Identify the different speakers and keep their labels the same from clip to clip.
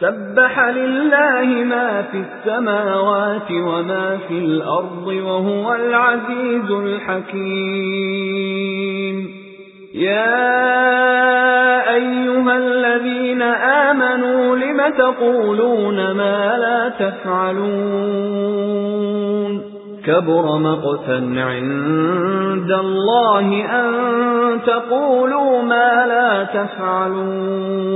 Speaker 1: سبح لله ما في السماوات وما في الأرض وهو العزيز الحكيم. يا أيها الذين آمنوا لم تقولون ما لا تفعلون؟ كبر مقتا عند الله أن تقولوا ما لا تفعلون.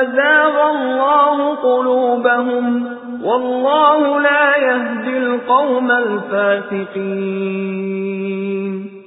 Speaker 1: فزاغ الله قلوبهم والله لا يهدي القوم الفاسقين.